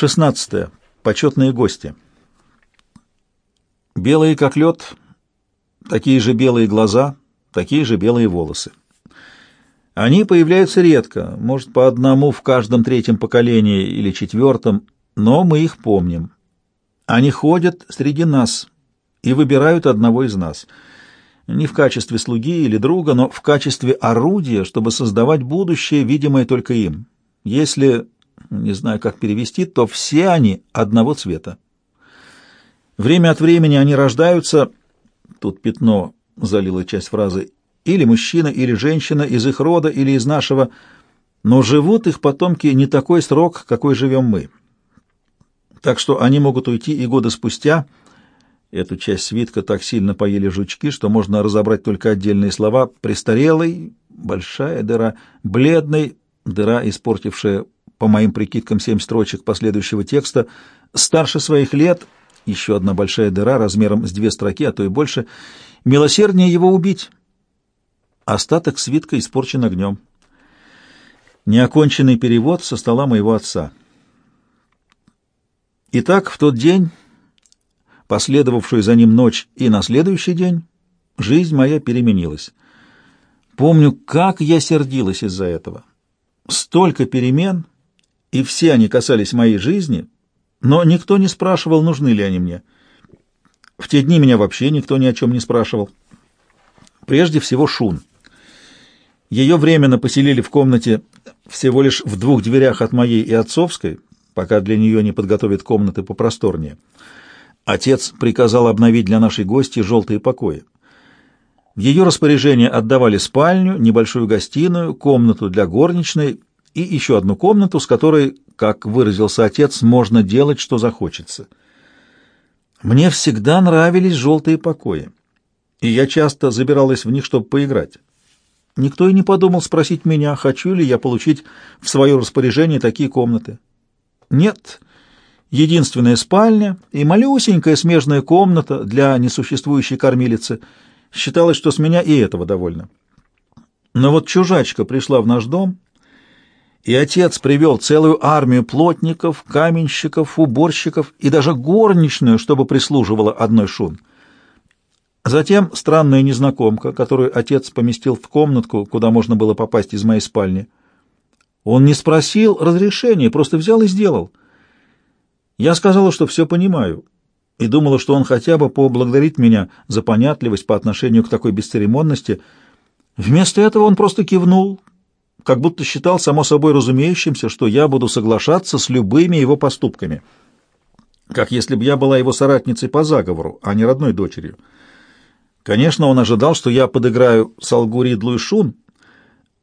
16. Почетные гости. Белые, как лед, такие же белые глаза, такие же белые волосы. Они появляются редко, может, по одному в каждом третьем поколении или четвертом, но мы их помним. Они ходят среди нас и выбирают одного из нас. Не в качестве слуги или друга, но в качестве орудия, чтобы создавать будущее, видимое только им. Если не знаю, как перевести, то все они одного цвета. Время от времени они рождаются, тут пятно залило часть фразы, или мужчина, или женщина, из их рода, или из нашего, но живут их потомки не такой срок, какой живем мы. Так что они могут уйти и годы спустя. Эту часть свитка так сильно поели жучки, что можно разобрать только отдельные слова. Престарелый, большая дыра, бледный, дыра, испортившая по моим прикидкам, семь строчек последующего текста, старше своих лет, еще одна большая дыра размером с две строки, а то и больше, милосерднее его убить. Остаток свитка испорчен огнем. Неоконченный перевод со стола моего отца. Итак, в тот день, последовавшую за ним ночь и на следующий день, жизнь моя переменилась. Помню, как я сердилась из-за этого. Столько перемен, и все они касались моей жизни, но никто не спрашивал, нужны ли они мне. В те дни меня вообще никто ни о чем не спрашивал. Прежде всего Шун. Ее временно поселили в комнате всего лишь в двух дверях от моей и отцовской, пока для нее не подготовят комнаты попросторнее. Отец приказал обновить для нашей гости желтые покои. В ее распоряжение отдавали спальню, небольшую гостиную, комнату для горничной и еще одну комнату, с которой, как выразился отец, можно делать, что захочется. Мне всегда нравились желтые покои, и я часто забиралась в них, чтобы поиграть. Никто и не подумал спросить меня, хочу ли я получить в свое распоряжение такие комнаты. Нет, единственная спальня и малюсенькая смежная комната для несуществующей кормилицы. Считалось, что с меня и этого довольно. Но вот чужачка пришла в наш дом — и отец привел целую армию плотников, каменщиков, уборщиков и даже горничную, чтобы прислуживала одной шун. Затем странная незнакомка, которую отец поместил в комнатку, куда можно было попасть из моей спальни. Он не спросил разрешения, просто взял и сделал. Я сказала, что все понимаю, и думала, что он хотя бы поблагодарит меня за понятливость по отношению к такой бесцеремонности. Вместо этого он просто кивнул, как будто считал само собой разумеющимся, что я буду соглашаться с любыми его поступками, как если бы я была его соратницей по заговору, а не родной дочерью. Конечно, он ожидал, что я подыграю Салгу Ридлу и Шун,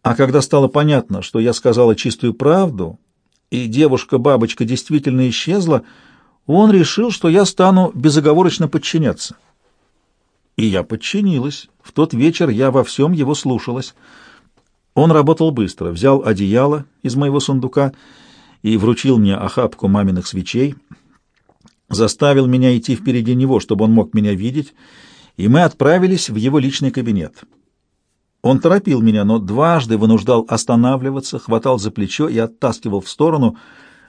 а когда стало понятно, что я сказала чистую правду, и девушка-бабочка действительно исчезла, он решил, что я стану безоговорочно подчиняться. И я подчинилась. В тот вечер я во всем его слушалась. Он работал быстро, взял одеяло из моего сундука и вручил мне охапку маминых свечей, заставил меня идти впереди него, чтобы он мог меня видеть, и мы отправились в его личный кабинет. Он торопил меня, но дважды вынуждал останавливаться, хватал за плечо и оттаскивал в сторону,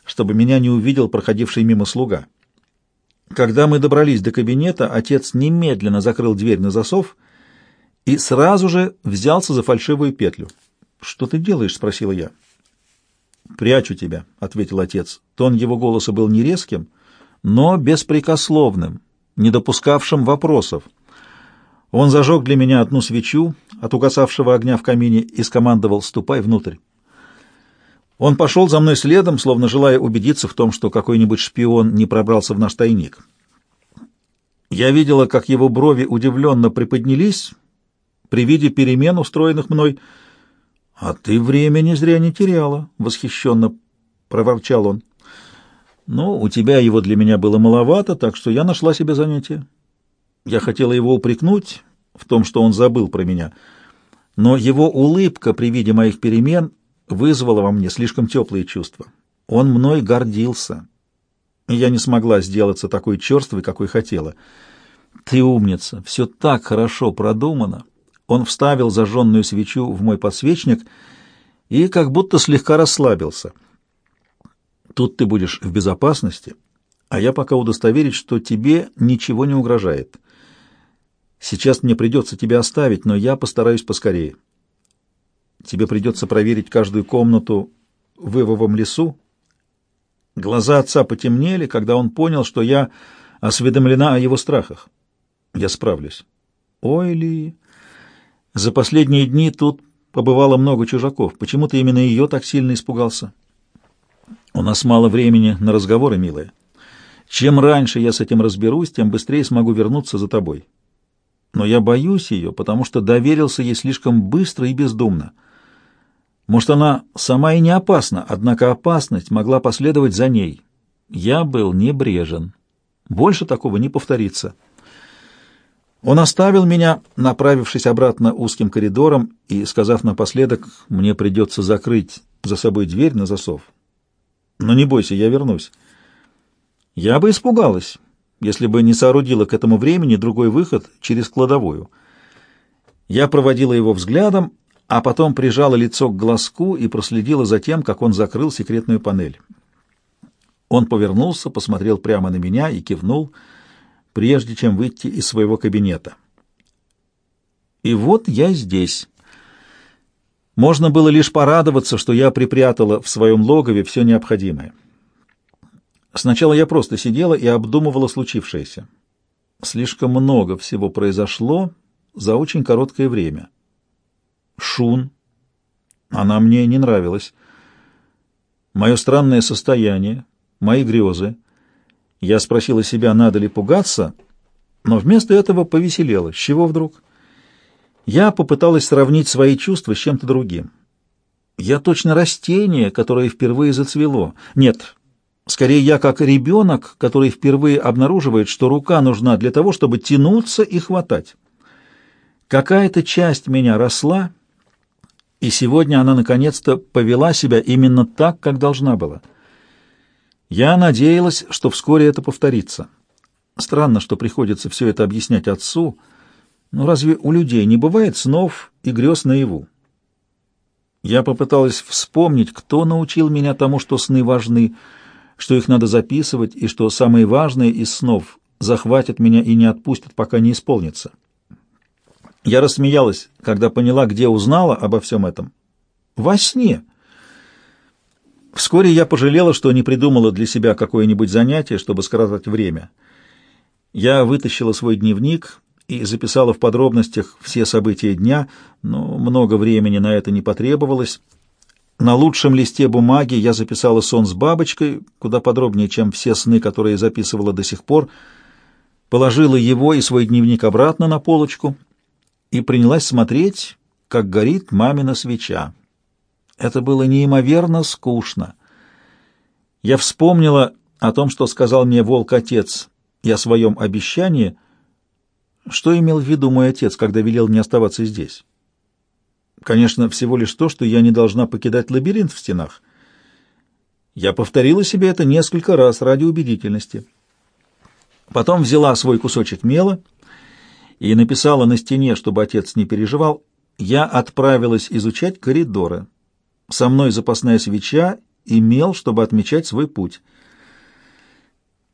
чтобы меня не увидел проходивший мимо слуга. Когда мы добрались до кабинета, отец немедленно закрыл дверь на засов и сразу же взялся за фальшивую петлю. «Что ты делаешь?» — спросила я. «Прячу тебя», — ответил отец. Тон его голоса был не резким, но беспрекословным, не допускавшим вопросов. Он зажег для меня одну свечу от угасавшего огня в камине и скомандовал «ступай внутрь». Он пошел за мной следом, словно желая убедиться в том, что какой-нибудь шпион не пробрался в наш тайник. Я видела, как его брови удивленно приподнялись при виде перемен, устроенных мной, — «А ты времени зря не теряла», — восхищенно проворчал он. «Ну, у тебя его для меня было маловато, так что я нашла себе занятие. Я хотела его упрекнуть в том, что он забыл про меня, но его улыбка при виде моих перемен вызвала во мне слишком теплые чувства. Он мной гордился, я не смогла сделаться такой черствой, какой хотела. Ты умница, все так хорошо продумано». Он вставил зажженную свечу в мой подсвечник и как будто слегка расслабился. Тут ты будешь в безопасности, а я пока удостоверить, что тебе ничего не угрожает. Сейчас мне придется тебя оставить, но я постараюсь поскорее. Тебе придется проверить каждую комнату в Ивовом лесу. Глаза отца потемнели, когда он понял, что я осведомлена о его страхах. Я справлюсь. Ой ли... За последние дни тут побывало много чужаков. Почему ты именно ее так сильно испугался? У нас мало времени на разговоры, милая. Чем раньше я с этим разберусь, тем быстрее смогу вернуться за тобой. Но я боюсь ее, потому что доверился ей слишком быстро и бездумно. Может, она сама и не опасна, однако опасность могла последовать за ней. Я был небрежен. Больше такого не повторится. Он оставил меня, направившись обратно узким коридором и сказав напоследок, мне придется закрыть за собой дверь на засов. Но не бойся, я вернусь. Я бы испугалась, если бы не соорудила к этому времени другой выход через кладовую. Я проводила его взглядом, а потом прижала лицо к глазку и проследила за тем, как он закрыл секретную панель. Он повернулся, посмотрел прямо на меня и кивнул — прежде чем выйти из своего кабинета. И вот я здесь. Можно было лишь порадоваться, что я припрятала в своем логове все необходимое. Сначала я просто сидела и обдумывала случившееся. Слишком много всего произошло за очень короткое время. Шун. Она мне не нравилась. Мое странное состояние, мои грезы — я спросила себя, надо ли пугаться, но вместо этого повеселела. С чего вдруг? Я попыталась сравнить свои чувства с чем-то другим. Я точно растение, которое впервые зацвело. Нет, скорее я как ребенок, который впервые обнаруживает, что рука нужна для того, чтобы тянуться и хватать. Какая-то часть меня росла, и сегодня она наконец-то повела себя именно так, как должна была. Я надеялась, что вскоре это повторится. Странно, что приходится все это объяснять отцу, но разве у людей не бывает снов и грез наяву? Я попыталась вспомнить, кто научил меня тому, что сны важны, что их надо записывать, и что самые важные из снов захватят меня и не отпустят, пока не исполнится. Я рассмеялась, когда поняла, где узнала обо всем этом. Во сне. Вскоре я пожалела, что не придумала для себя какое-нибудь занятие, чтобы скоротать время. Я вытащила свой дневник и записала в подробностях все события дня, но много времени на это не потребовалось. На лучшем листе бумаги я записала сон с бабочкой, куда подробнее, чем все сны, которые записывала до сих пор, положила его и свой дневник обратно на полочку и принялась смотреть, как горит мамина свеча. Это было неимоверно скучно. Я вспомнила о том, что сказал мне волк-отец, и о своем обещании. Что имел в виду мой отец, когда велел мне оставаться здесь? Конечно, всего лишь то, что я не должна покидать лабиринт в стенах. Я повторила себе это несколько раз ради убедительности. Потом взяла свой кусочек мела и написала на стене, чтобы отец не переживал, я отправилась изучать коридоры. Со мной запасная свеча мел, чтобы отмечать свой путь.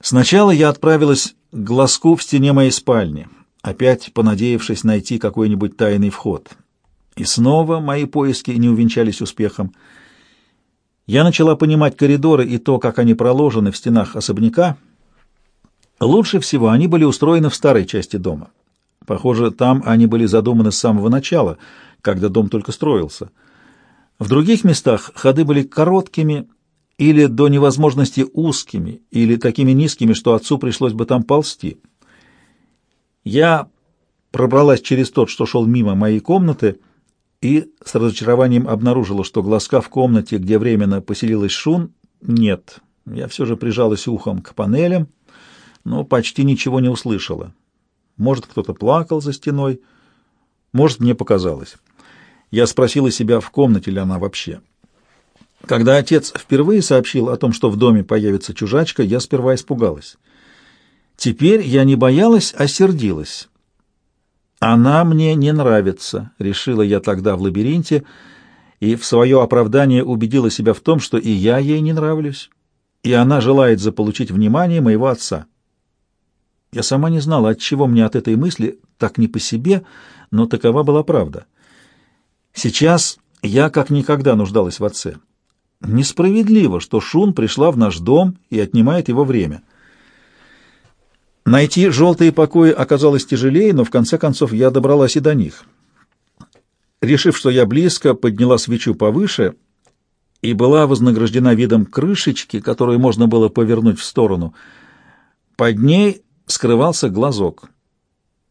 Сначала я отправилась к глазку в стене моей спальни, опять понадеявшись найти какой-нибудь тайный вход. И снова мои поиски не увенчались успехом. Я начала понимать коридоры и то, как они проложены в стенах особняка. Лучше всего они были устроены в старой части дома. Похоже, там они были задуманы с самого начала, когда дом только строился — в других местах ходы были короткими или до невозможности узкими, или такими низкими, что отцу пришлось бы там ползти. Я пробралась через тот, что шел мимо моей комнаты, и с разочарованием обнаружила, что глазка в комнате, где временно поселилась Шун, нет. Я все же прижалась ухом к панелям, но почти ничего не услышала. Может, кто-то плакал за стеной, может, мне показалось. Я спросила себя, в комнате ли она вообще. Когда отец впервые сообщил о том, что в доме появится чужачка, я сперва испугалась. Теперь я не боялась, а сердилась. «Она мне не нравится», — решила я тогда в лабиринте, и в свое оправдание убедила себя в том, что и я ей не нравлюсь. и она желает заполучить внимание моего отца. Я сама не знала, от чего мне от этой мысли так не по себе, но такова была правда. Сейчас я как никогда нуждалась в отце. Несправедливо, что Шун пришла в наш дом и отнимает его время. Найти желтые покои оказалось тяжелее, но в конце концов я добралась и до них. Решив, что я близко, подняла свечу повыше и была вознаграждена видом крышечки, которую можно было повернуть в сторону. Под ней скрывался глазок.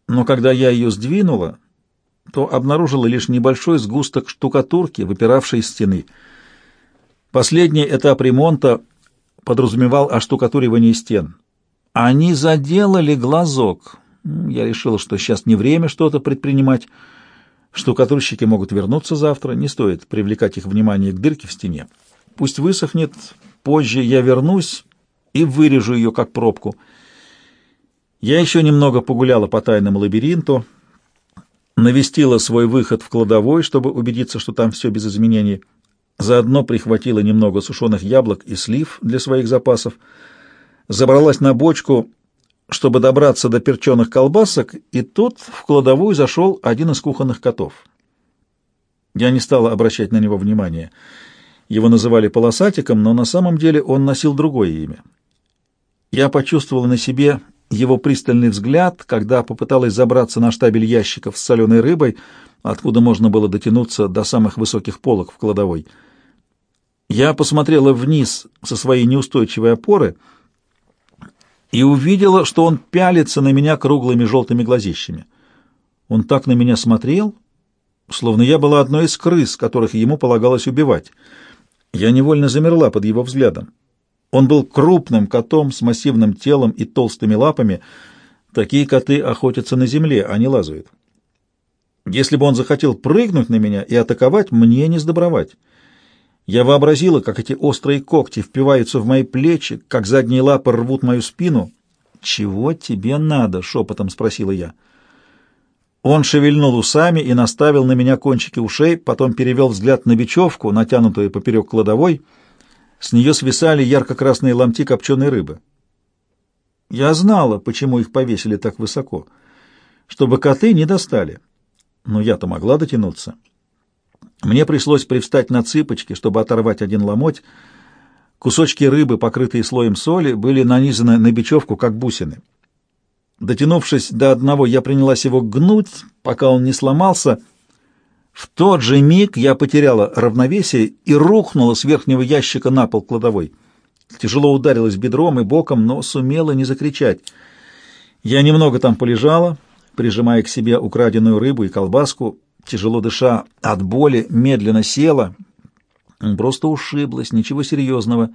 Но когда я ее сдвинула, то обнаружила лишь небольшой сгусток штукатурки, выпиравшей из стены. Последний этап ремонта подразумевал оштукатуривание стен. Они заделали глазок. Я решила, что сейчас не время что-то предпринимать. Штукатурщики могут вернуться завтра, не стоит привлекать их внимание к дырке в стене. Пусть высохнет, позже я вернусь и вырежу ее как пробку. Я еще немного погуляла по тайному лабиринту, навестила свой выход в кладовой, чтобы убедиться, что там все без изменений. Заодно прихватила немного сушеных яблок и слив для своих запасов, забралась на бочку, чтобы добраться до перченых колбасок, и тут в кладовую зашел один из кухонных котов. Я не стала обращать на него внимания. Его называли полосатиком, но на самом деле он носил другое имя. Я почувствовала на себе его пристальный взгляд, когда попыталась забраться на штабель ящиков с соленой рыбой, откуда можно было дотянуться до самых высоких полок в кладовой. Я посмотрела вниз со своей неустойчивой опоры и увидела, что он пялится на меня круглыми желтыми глазищами. Он так на меня смотрел, словно я была одной из крыс, которых ему полагалось убивать. Я невольно замерла под его взглядом. Он был крупным котом с массивным телом и толстыми лапами. Такие коты охотятся на земле, а не лазают. Если бы он захотел прыгнуть на меня и атаковать, мне не сдобровать. Я вообразила, как эти острые когти впиваются в мои плечи, как задние лапы рвут мою спину. «Чего тебе надо?» — шепотом спросила я. Он шевельнул усами и наставил на меня кончики ушей, потом перевел взгляд на бечевку, натянутую поперек кладовой — с нее свисали ярко-красные ломти копченой рыбы. Я знала, почему их повесили так высоко, чтобы коты не достали. Но я-то могла дотянуться. Мне пришлось привстать на цыпочки, чтобы оторвать один ломоть. Кусочки рыбы, покрытые слоем соли, были нанизаны на бечевку, как бусины. Дотянувшись до одного, я принялась его гнуть, пока он не сломался — в тот же миг я потеряла равновесие и рухнула с верхнего ящика на пол кладовой. Тяжело ударилась бедром и боком, но сумела не закричать. Я немного там полежала, прижимая к себе украденную рыбу и колбаску, тяжело дыша от боли, медленно села. Просто ушиблась, ничего серьезного.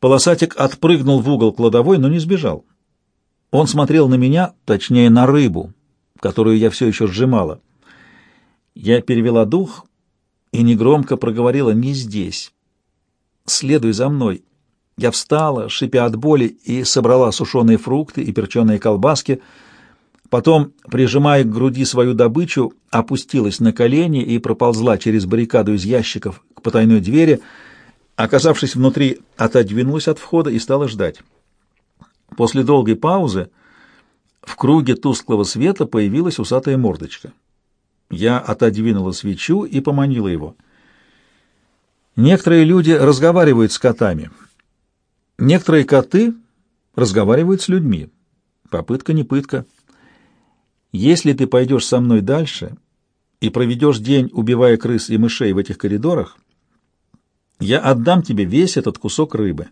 Полосатик отпрыгнул в угол кладовой, но не сбежал. Он смотрел на меня, точнее на рыбу, которую я все еще сжимала. Я перевела дух и негромко проговорила «не здесь». «Следуй за мной». Я встала, шипя от боли, и собрала сушеные фрукты и перченые колбаски. Потом, прижимая к груди свою добычу, опустилась на колени и проползла через баррикаду из ящиков к потайной двери. Оказавшись внутри, отодвинулась от входа и стала ждать. После долгой паузы в круге тусклого света появилась усатая мордочка. Я отодвинула свечу и поманила его. Некоторые люди разговаривают с котами. Некоторые коты разговаривают с людьми. Попытка не пытка. Если ты пойдешь со мной дальше и проведешь день, убивая крыс и мышей в этих коридорах, я отдам тебе весь этот кусок рыбы.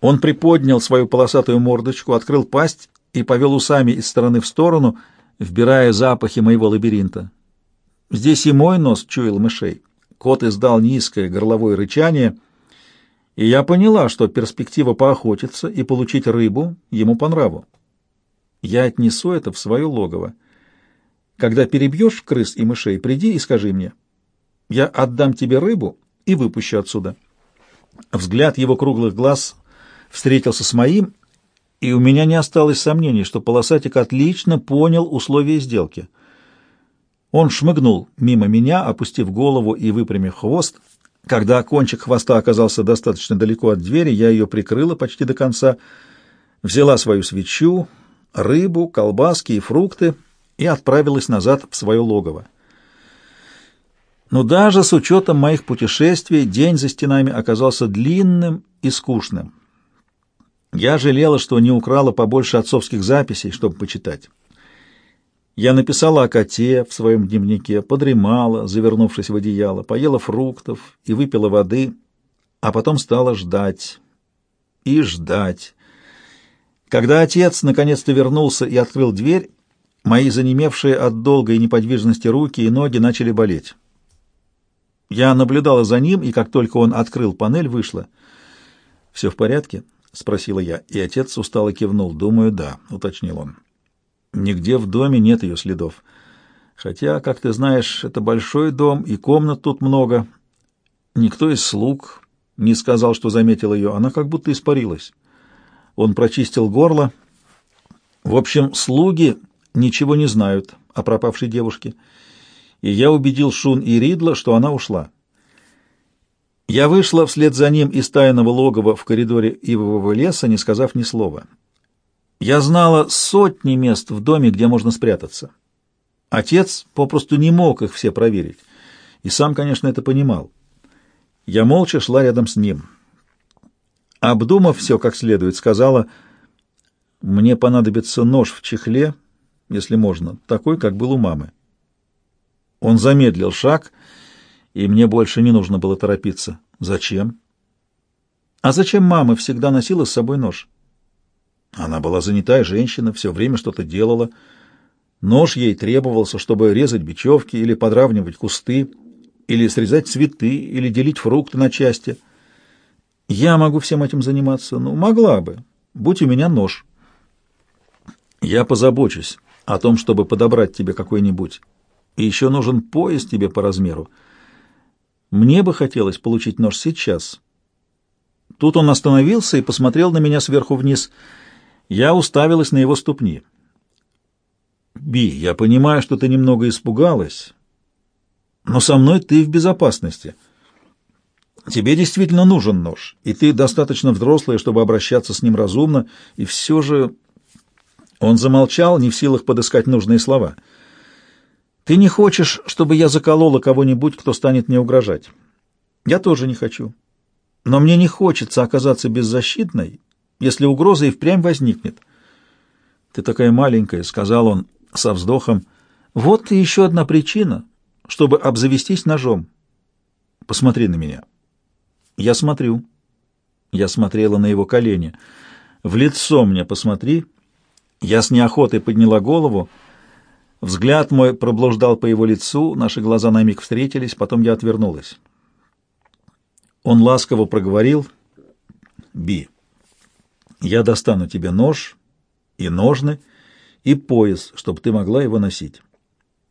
Он приподнял свою полосатую мордочку, открыл пасть и повел усами из стороны в сторону — вбирая запахи моего лабиринта. Здесь и мой нос чуял мышей. Кот издал низкое горловое рычание, и я поняла, что перспектива поохотиться и получить рыбу ему по нраву. Я отнесу это в свое логово. Когда перебьешь крыс и мышей, приди и скажи мне. Я отдам тебе рыбу и выпущу отсюда. Взгляд его круглых глаз встретился с моим, и у меня не осталось сомнений, что полосатик отлично понял условия сделки. Он шмыгнул мимо меня, опустив голову и выпрямив хвост, Когда кончик хвоста оказался достаточно далеко от двери, я ее прикрыла почти до конца, взяла свою свечу, рыбу, колбаски и фрукты и отправилась назад в свое логово. Но даже с учетом моих путешествий день за стенами оказался длинным и скучным. Я жалела, что не украла побольше отцовских записей, чтобы почитать. Я написала о коте в своем дневнике, подремала, завернувшись в одеяло, поела фруктов и выпила воды, а потом стала ждать и ждать. Когда отец наконец-то вернулся и открыл дверь, мои занемевшие от долгой неподвижности руки и ноги начали болеть. Я наблюдала за ним, и как только он открыл панель, вышла. «Все в порядке?» — спросила я, и отец устало кивнул. «Думаю, да», — уточнил он. Нигде в доме нет ее следов. Хотя, как ты знаешь, это большой дом, и комнат тут много. Никто из слуг не сказал, что заметил ее. Она как будто испарилась. Он прочистил горло. В общем, слуги ничего не знают о пропавшей девушке. И я убедил Шун и Ридла, что она ушла. Я вышла вслед за ним из тайного логова в коридоре ивового леса, не сказав ни слова. Я знала сотни мест в доме, где можно спрятаться. Отец попросту не мог их все проверить, и сам, конечно, это понимал. Я молча шла рядом с ним. Обдумав все как следует, сказала, «Мне понадобится нож в чехле, если можно, такой, как был у мамы». Он замедлил шаг, и мне больше не нужно было торопиться. «Зачем?» «А зачем мама всегда носила с собой нож?» Она была занятая женщина, все время что-то делала. Нож ей требовался, чтобы резать бечевки или подравнивать кусты, или срезать цветы, или делить фрукты на части. Я могу всем этим заниматься? Ну, могла бы. Будь у меня нож. Я позабочусь о том, чтобы подобрать тебе какой-нибудь. И еще нужен пояс тебе по размеру. Мне бы хотелось получить нож сейчас. Тут он остановился и посмотрел на меня сверху вниз — я уставилась на его ступни. «Би, я понимаю, что ты немного испугалась, но со мной ты в безопасности. Тебе действительно нужен нож, и ты достаточно взрослая, чтобы обращаться с ним разумно, и все же...» Он замолчал, не в силах подыскать нужные слова. «Ты не хочешь, чтобы я заколола кого-нибудь, кто станет мне угрожать? Я тоже не хочу. Но мне не хочется оказаться беззащитной если угроза и впрямь возникнет. «Ты такая маленькая», — сказал он со вздохом. «Вот и еще одна причина, чтобы обзавестись ножом. Посмотри на меня». «Я смотрю». Я смотрела на его колени. «В лицо мне посмотри». Я с неохотой подняла голову. Взгляд мой проблуждал по его лицу, наши глаза на миг встретились, потом я отвернулась. Он ласково проговорил «Би». Я достану тебе нож и ножны, и пояс, чтобы ты могла его носить.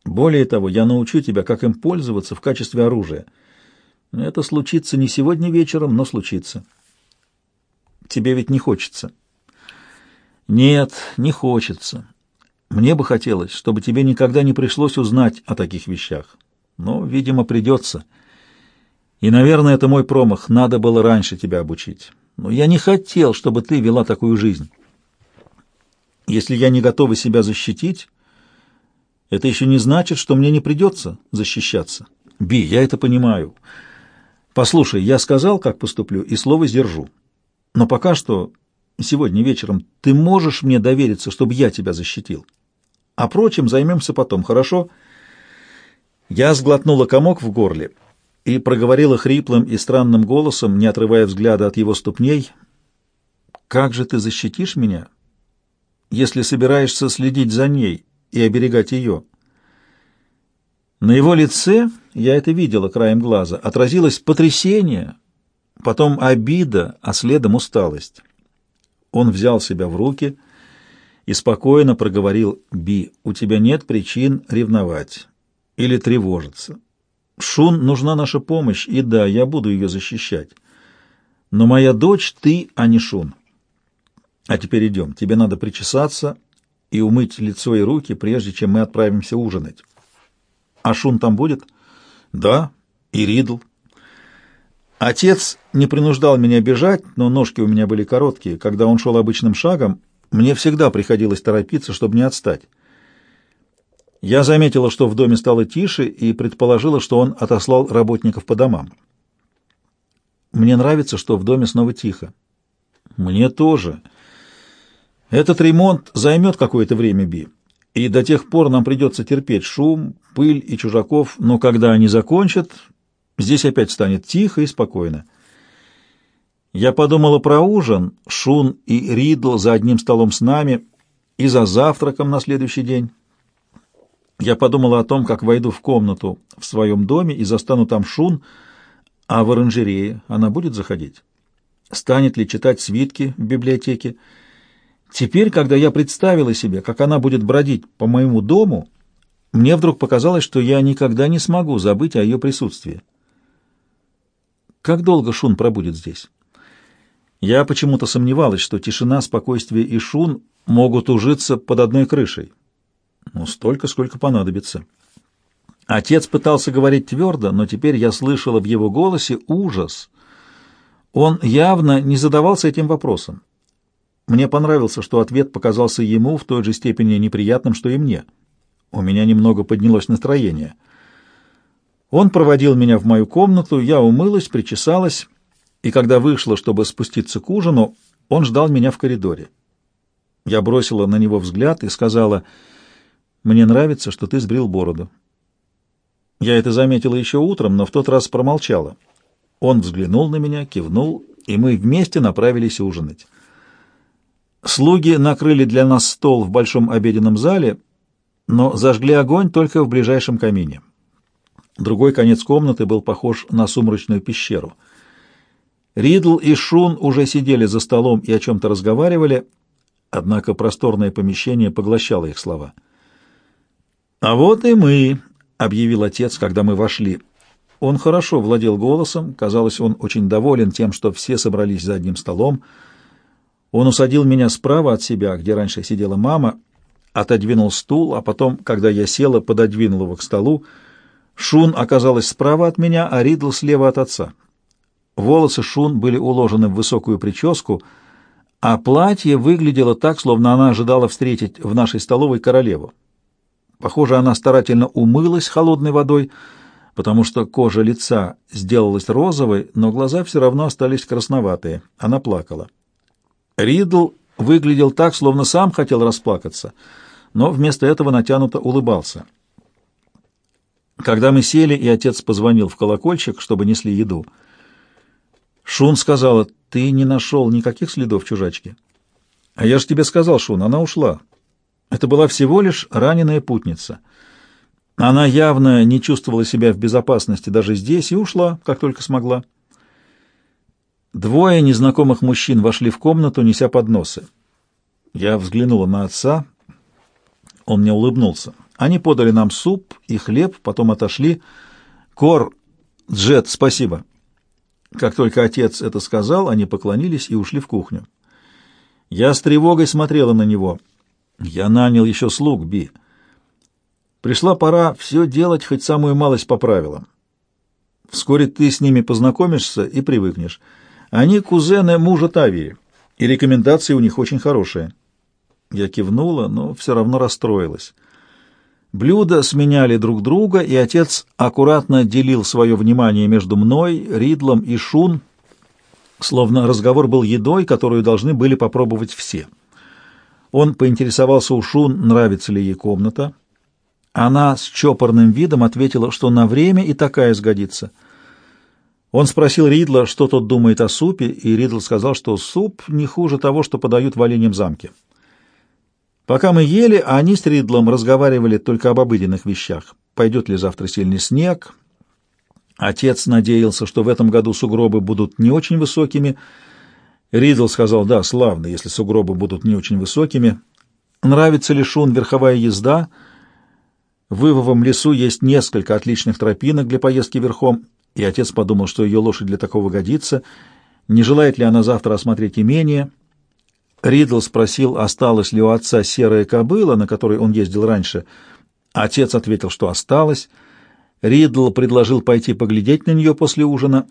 Более того, я научу тебя, как им пользоваться в качестве оружия. Это случится не сегодня вечером, но случится. Тебе ведь не хочется. Нет, не хочется. Мне бы хотелось, чтобы тебе никогда не пришлось узнать о таких вещах. Но, видимо, придется. И, наверное, это мой промах. Надо было раньше тебя обучить. Но я не хотел, чтобы ты вела такую жизнь. Если я не готова себя защитить, это еще не значит, что мне не придется защищаться. Би, я это понимаю. Послушай, я сказал, как поступлю, и слово сдержу. Но пока что, сегодня вечером, ты можешь мне довериться, чтобы я тебя защитил. А прочим займемся потом, хорошо? Я сглотнула комок в горле и проговорила хриплым и странным голосом, не отрывая взгляда от его ступней, «Как же ты защитишь меня, если собираешься следить за ней и оберегать ее?» На его лице, я это видела краем глаза, отразилось потрясение, потом обида, а следом усталость. Он взял себя в руки и спокойно проговорил, «Би, у тебя нет причин ревновать или тревожиться». Шун нужна наша помощь, и да, я буду ее защищать. Но моя дочь ты, а не Шун. А теперь идем. Тебе надо причесаться и умыть лицо и руки, прежде чем мы отправимся ужинать. А Шун там будет? Да, и Ридл. Отец не принуждал меня бежать, но ножки у меня были короткие. Когда он шел обычным шагом, мне всегда приходилось торопиться, чтобы не отстать. Я заметила, что в доме стало тише, и предположила, что он отослал работников по домам. Мне нравится, что в доме снова тихо. Мне тоже. Этот ремонт займет какое-то время, Би, и до тех пор нам придется терпеть шум, пыль и чужаков, но когда они закончат, Здесь опять станет тихо и спокойно. Я подумала про ужин, Шун и Ридл за одним столом с нами и за завтраком на следующий день. Я подумала о том, как войду в комнату в своем доме и застану там Шун, а в оранжерее она будет заходить. Станет ли читать свитки в библиотеке? Теперь, когда я представила себе, как она будет бродить по моему дому, мне вдруг показалось, что я никогда не смогу забыть о ее присутствии. Как долго Шун пробудет здесь? Я почему-то сомневалась, что тишина, спокойствие и Шун могут ужиться под одной крышей. Ну, столько, сколько понадобится. Отец пытался говорить твердо, но теперь я слышала в его голосе ужас. Он явно не задавался этим вопросом. Мне понравился, что ответ показался ему в той же степени неприятным, что и мне. У меня немного поднялось настроение — он проводил меня в мою комнату, я умылась, причесалась, и когда вышла, чтобы спуститься к ужину, он ждал меня в коридоре. Я бросила на него взгляд и сказала, «Мне нравится, что ты сбрил бороду». Я это заметила еще утром, но в тот раз промолчала. Он взглянул на меня, кивнул, и мы вместе направились ужинать. Слуги накрыли для нас стол в большом обеденном зале, но зажгли огонь только в ближайшем камине. Другой конец комнаты был похож на сумрачную пещеру. Ридл и Шун уже сидели за столом и о чем-то разговаривали, однако просторное помещение поглощало их слова. «А вот и мы», — объявил отец, когда мы вошли. Он хорошо владел голосом, казалось, он очень доволен тем, что все собрались за одним столом. Он усадил меня справа от себя, где раньше сидела мама, отодвинул стул, а потом, когда я села, пододвинул его к столу, — Шун оказалась справа от меня, а Ридл слева от отца. Волосы Шун были уложены в высокую прическу, а платье выглядело так, словно она ожидала встретить в нашей столовой королеву. Похоже, она старательно умылась холодной водой, потому что кожа лица сделалась розовой, но глаза все равно остались красноватые. Она плакала. Ридл выглядел так, словно сам хотел расплакаться, но вместо этого натянуто улыбался. Когда мы сели, и отец позвонил в колокольчик, чтобы несли еду, Шун сказала, «Ты не нашел никаких следов чужачки?» «А я же тебе сказал, Шун, она ушла. Это была всего лишь раненая путница. Она явно не чувствовала себя в безопасности даже здесь и ушла, как только смогла». Двое незнакомых мужчин вошли в комнату, неся подносы. Я взглянула на отца. Он мне улыбнулся. Они подали нам суп и хлеб, потом отошли. «Кор, Джет, спасибо». Как только отец это сказал, они поклонились и ушли в кухню. Я с тревогой смотрела на него. Я нанял еще слуг, Би. Пришла пора все делать хоть самую малость по правилам. Вскоре ты с ними познакомишься и привыкнешь. Они кузены мужа Тавии, и рекомендации у них очень хорошие. Я кивнула, но все равно расстроилась. Блюда сменяли друг друга, и отец аккуратно делил свое внимание между мной, Ридлом и Шун, словно разговор был едой, которую должны были попробовать все. Он поинтересовался у Шун, нравится ли ей комната. Она с чопорным видом ответила, что на время и такая сгодится. Он спросил Ридла, что тот думает о супе, и Ридл сказал, что суп не хуже того, что подают в Оленьем замке. Пока мы ели, они с Ридлом разговаривали только об обыденных вещах. Пойдет ли завтра сильный снег? Отец надеялся, что в этом году сугробы будут не очень высокими. Ридл сказал, да, славно, если сугробы будут не очень высокими. Нравится ли Шун верховая езда? В Ивовом лесу есть несколько отличных тропинок для поездки верхом, и отец подумал, что ее лошадь для такого годится. Не желает ли она завтра осмотреть имение? Ридл спросил, осталась ли у отца серая кобыла, на которой он ездил раньше. Отец ответил, что осталась. Ридл предложил пойти поглядеть на нее после ужина.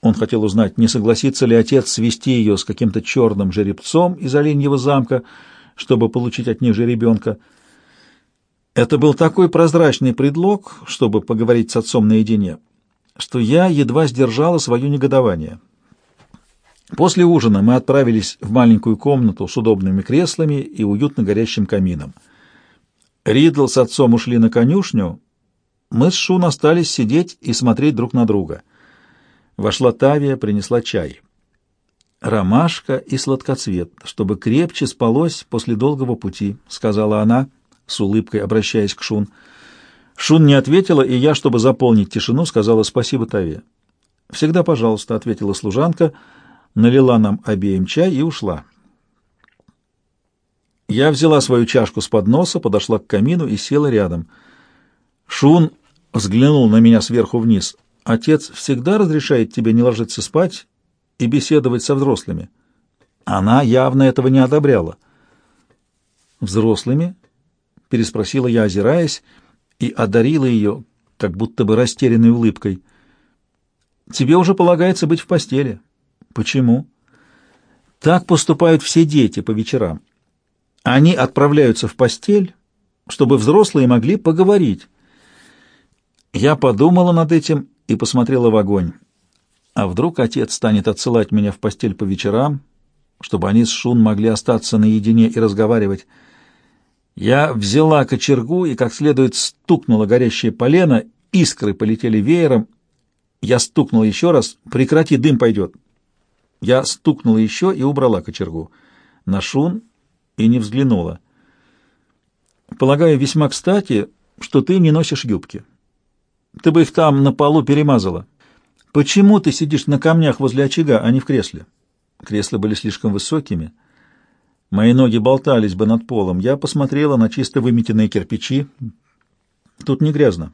Он хотел узнать, не согласится ли отец свести ее с каким-то черным жеребцом из оленьего замка, чтобы получить от них же ребенка. Это был такой прозрачный предлог, чтобы поговорить с отцом наедине, что я едва сдержала свое негодование. После ужина мы отправились в маленькую комнату с удобными креслами и уютно горящим камином. Ридл с отцом ушли на конюшню, мы с Шун остались сидеть и смотреть друг на друга. Вошла Тавия, принесла чай. «Ромашка и сладкоцвет, чтобы крепче спалось после долгого пути», — сказала она, с улыбкой обращаясь к Шун. Шун не ответила, и я, чтобы заполнить тишину, сказала «спасибо, Тавия». «Всегда пожалуйста», — ответила служанка, налила нам обеим чай и ушла. Я взяла свою чашку с подноса, подошла к камину и села рядом. Шун взглянул на меня сверху вниз. «Отец всегда разрешает тебе не ложиться спать и беседовать со взрослыми?» Она явно этого не одобряла. «Взрослыми?» — переспросила я, озираясь, и одарила ее, как будто бы растерянной улыбкой. «Тебе уже полагается быть в постели». «Почему?» «Так поступают все дети по вечерам. Они отправляются в постель, чтобы взрослые могли поговорить». Я подумала над этим и посмотрела в огонь. А вдруг отец станет отсылать меня в постель по вечерам, чтобы они с Шун могли остаться наедине и разговаривать? Я взяла кочергу и как следует стукнула горящее полено, искры полетели веером. Я стукнула еще раз. «Прекрати, дым пойдет!» Я стукнула еще и убрала кочергу. На шун и не взглянула. «Полагаю, весьма кстати, что ты не носишь юбки. Ты бы их там на полу перемазала. Почему ты сидишь на камнях возле очага, а не в кресле?» Кресла были слишком высокими. Мои ноги болтались бы над полом. Я посмотрела на чисто выметенные кирпичи. Тут не грязно.